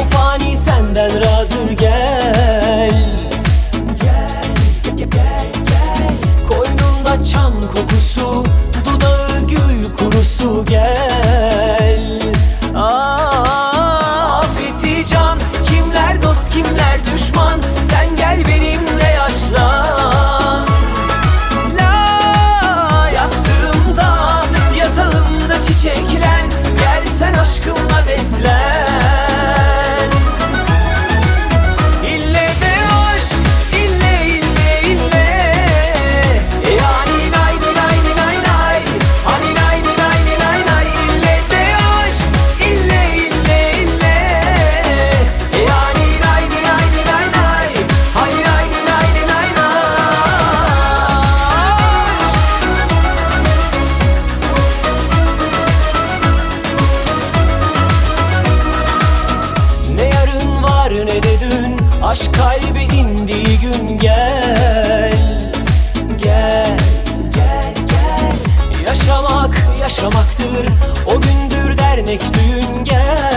Bu fani senden razı gel. Aşk kalbi indiği gün gel. Gel, gel, gel. Yaşamak yaşamaktır. O gündür dernek düğün gel